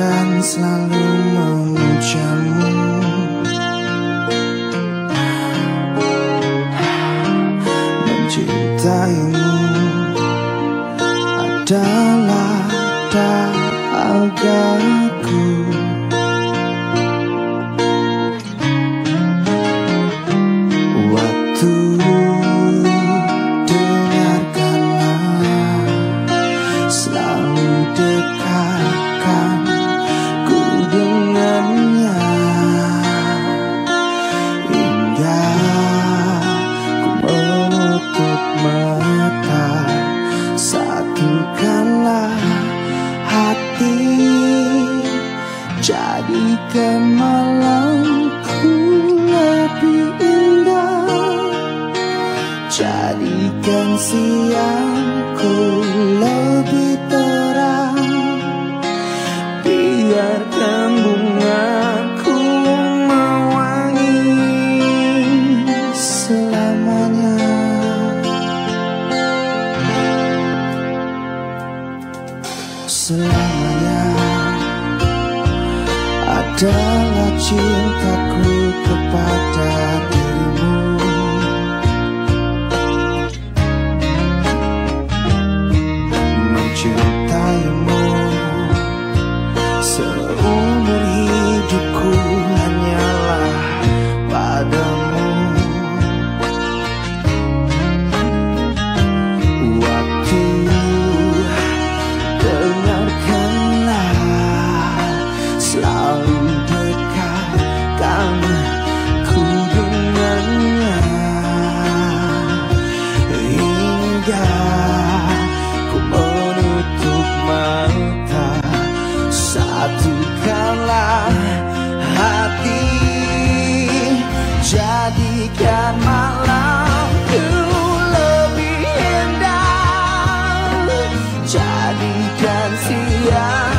akan selalu memujamu Mencintaimu adalah daagaku hati Jadikan malamku lebih indah. Jadikan siangku lebih terang Selamanya. Adalah cintaku kepada Jadikan malamku lebih indah. Jadikan siang